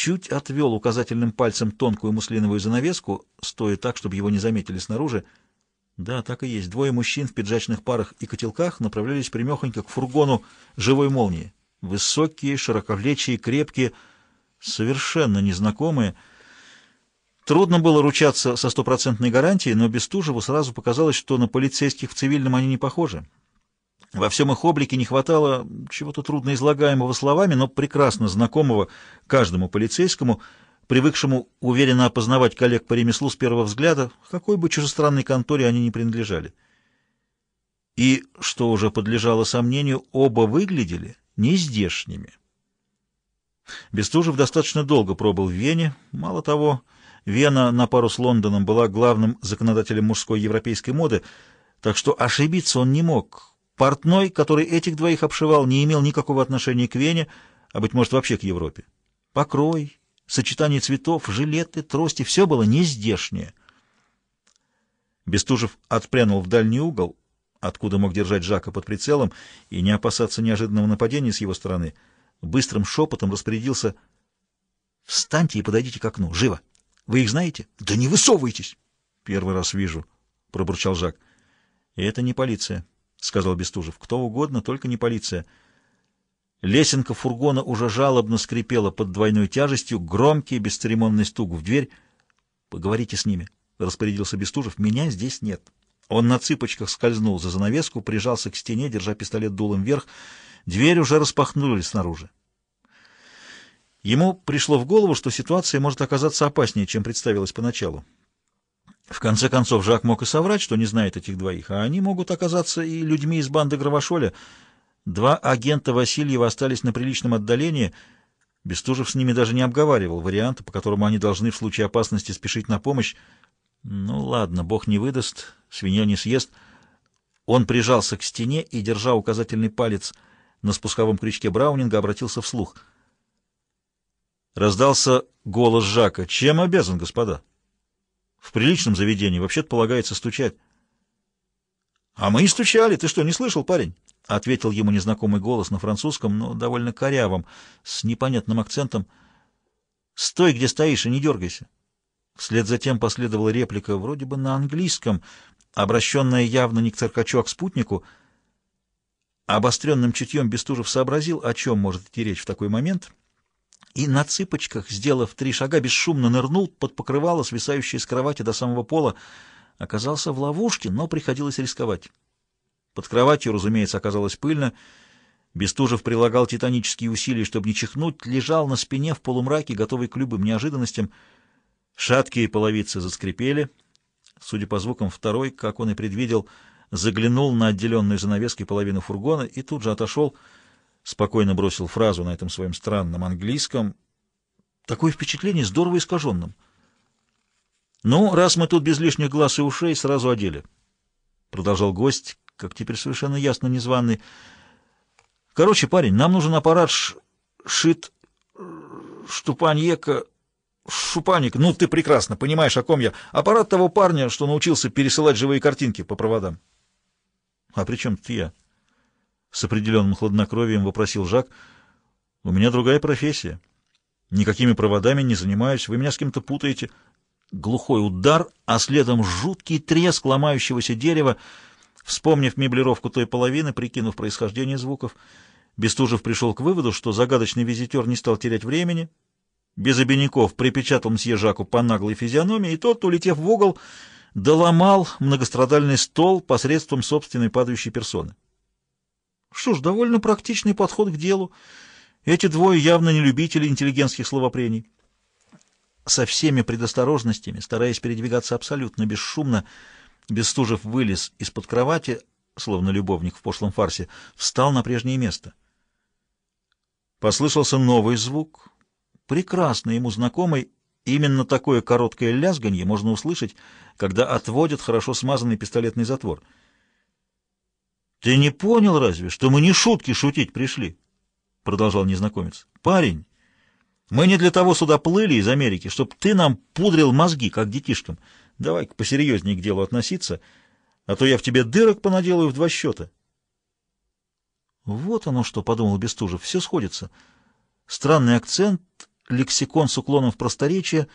чуть отвел указательным пальцем тонкую муслиновую занавеску, стоя так, чтобы его не заметили снаружи. Да, так и есть. Двое мужчин в пиджачных парах и котелках направлялись примехонько к фургону живой молнии. Высокие, широкоплечие, крепкие, совершенно незнакомые. Трудно было ручаться со стопроцентной гарантией, но Бестужеву сразу показалось, что на полицейских в цивильном они не похожи. Во всем их облике не хватало чего-то трудно излагаемого словами, но прекрасно знакомого каждому полицейскому, привыкшему уверенно опознавать коллег по ремеслу с первого взгляда, какой бы чужестранной конторе они ни принадлежали. И, что уже подлежало сомнению, оба выглядели нездешними. Бестужев достаточно долго пробыл в Вене. Мало того, Вена на пару с Лондоном была главным законодателем мужской европейской моды, так что ошибиться он не мог. Портной, который этих двоих обшивал, не имел никакого отношения к Вене, а, быть может, вообще к Европе. Покрой, сочетание цветов, жилеты, трости — все было нездешнее. Бестужев отпрянул в дальний угол, откуда мог держать Жака под прицелом и не опасаться неожиданного нападения с его стороны. Быстрым шепотом распорядился «Встаньте и подойдите к окну. Живо! Вы их знаете?» «Да не высовывайтесь!» «Первый раз вижу», — пробурчал Жак. «И это не полиция». — сказал Бестужев. — Кто угодно, только не полиция. Лесенка фургона уже жалобно скрипела под двойной тяжестью, громкий бесцеремонный стук в дверь. — Поговорите с ними, — распорядился Бестужев. — Меня здесь нет. Он на цыпочках скользнул за занавеску, прижался к стене, держа пистолет дулом вверх. Дверь уже распахнули снаружи. Ему пришло в голову, что ситуация может оказаться опаснее, чем представилось поначалу. В конце концов, Жак мог и соврать, что не знает этих двоих, а они могут оказаться и людьми из банды Гравошоля. Два агента Васильева остались на приличном отдалении. Бестужев с ними даже не обговаривал варианты, по которому они должны в случае опасности спешить на помощь. Ну ладно, бог не выдаст, свинья не съест. Он прижался к стене и, держа указательный палец на спусковом крючке Браунинга, обратился вслух. Раздался голос Жака. «Чем обязан, господа?» В приличном заведении вообще-то полагается стучать. — А мы и стучали. Ты что, не слышал, парень? — ответил ему незнакомый голос на французском, но довольно корявом, с непонятным акцентом. — Стой, где стоишь, и не дергайся. Вслед за тем последовала реплика, вроде бы на английском, обращенная явно не к циркачу, а к спутнику. Обостренным чутьем Бестужев сообразил, о чем может идти речь в такой момент — и на цыпочках, сделав три шага, бесшумно нырнул под покрывало, свисающее с кровати до самого пола. Оказался в ловушке, но приходилось рисковать. Под кроватью, разумеется, оказалось пыльно. Бестужев прилагал титанические усилия, чтобы не чихнуть, лежал на спине в полумраке, готовый к любым неожиданностям. Шаткие половицы заскрипели. Судя по звукам, второй, как он и предвидел, заглянул на отделенную занавеской половину фургона и тут же отошел, спокойно бросил фразу на этом своем странном английском. Такое впечатление здорово искаженным. «Ну, раз мы тут без лишних глаз и ушей, сразу одели», — продолжал гость, как теперь совершенно ясно незваный. «Короче, парень, нам нужен аппарат ш... шит... штупаньека... шупаник. Ну, ты прекрасно понимаешь, о ком я. Аппарат того парня, что научился пересылать живые картинки по проводам». «А при чем тут я?» С определенным хладнокровием вопросил Жак. «У меня другая профессия. Никакими проводами не занимаюсь. Вы меня с кем-то путаете». Глухой удар, а следом жуткий треск ломающегося дерева. Вспомнив меблировку той половины, прикинув происхождение звуков, Бестужев пришел к выводу, что загадочный визитер не стал терять времени. Без обиняков припечатал мсье Жаку по наглой физиономии, и тот, улетев в угол, доломал многострадальный стол посредством собственной падающей персоны. Что ж, довольно практичный подход к делу. Эти двое явно не любители интеллигентских словопрений. Со всеми предосторожностями, стараясь передвигаться абсолютно бесшумно, Бестужев вылез из-под кровати, словно любовник в пошлом фарсе, встал на прежнее место. Послышался новый звук, прекрасно ему знакомый. Именно такое короткое лязганье можно услышать, когда отводят хорошо смазанный пистолетный затвор — «Ты не понял разве, что мы не шутки шутить пришли?» — продолжал незнакомец. «Парень, мы не для того сюда плыли из Америки, чтобы ты нам пудрил мозги, как детишкам. Давай-ка посерьезнее к делу относиться, а то я в тебе дырок понаделаю в два счета». «Вот оно что», — подумал Бестужев, — «все сходится. Странный акцент, лексикон с уклоном в просторечие,